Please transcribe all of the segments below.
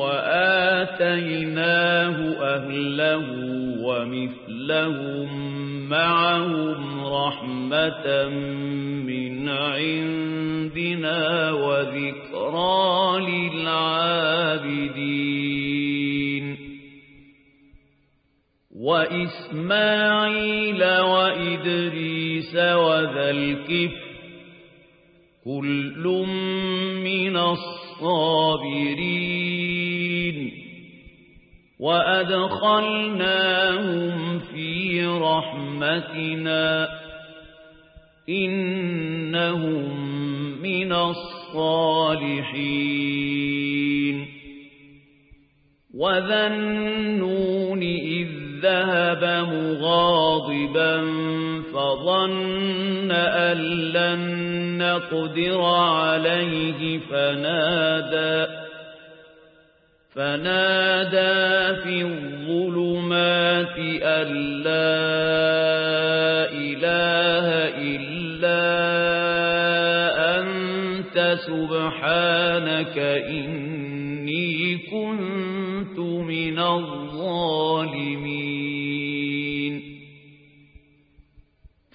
وآتيناه أهله ومثلهم معهم رحمة من عندنا وذكرى للعابدين. وإسماعيل وإدريس وذا الكفر كل من الصابرين وأدخلناهم في رحمتنا إنهم من الصالحين وذا النون إذ ذهب مغاضبا فظن أن لن نقدر عليه فنادى فنادى في الظلمات أن لا إله إلا أنت سبحانك إني كنت من الظالمين.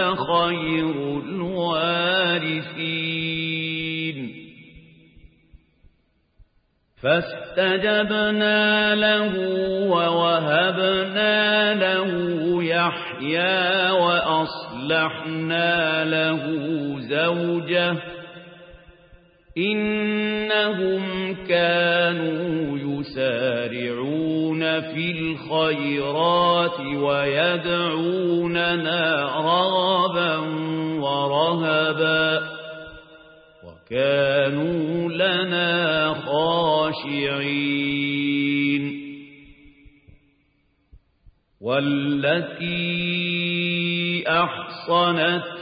خير الوارثين. فاستجبنا له ووهبنا له يحيى وأصلحنا له زوجه. إنهم كانوا يسارعون في الخيرات ويدعوننا رغبا ورهبا. وكانوا لنا خاشعين. والتي أحصنت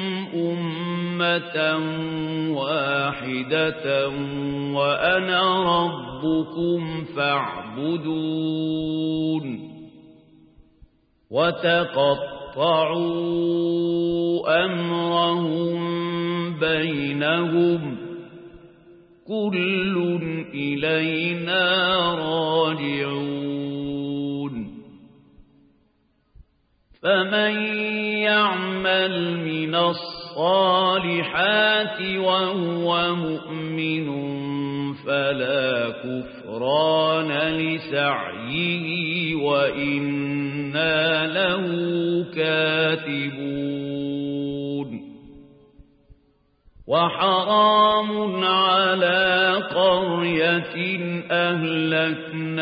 أمة واحدة وأنا ربكم فاعبدون وتقطعوا أمرهم بينهم كل إلينا راجعون فمن يعمل من الصالحات وهو مؤمن فلا كفران لسعيه وإنا له كاتبون وحرام على قرية أهلكناها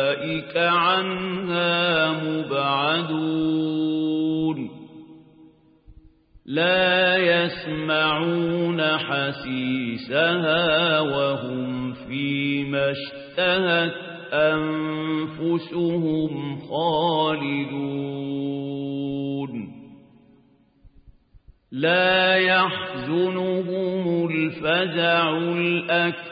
عنها مبعدون. لا يسمعون حسيسها وهم فيما اشتهت أنفسهم خالدون. لا يحزنهم الفزع الأكبر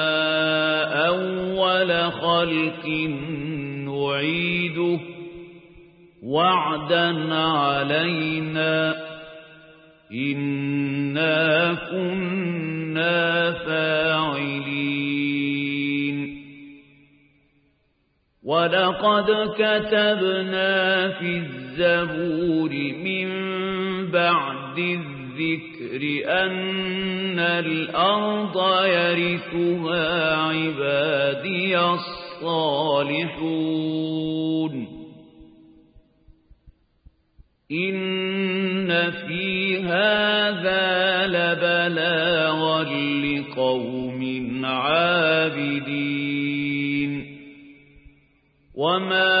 خلق نعيده وعدا علينا إنا كنا فاعلين. ولقد كتبنا في الزبور من بعد الذكر أن الأرض يرثها عبادي الصالحون إن في هذا لبلاغا لقوم عابدين وما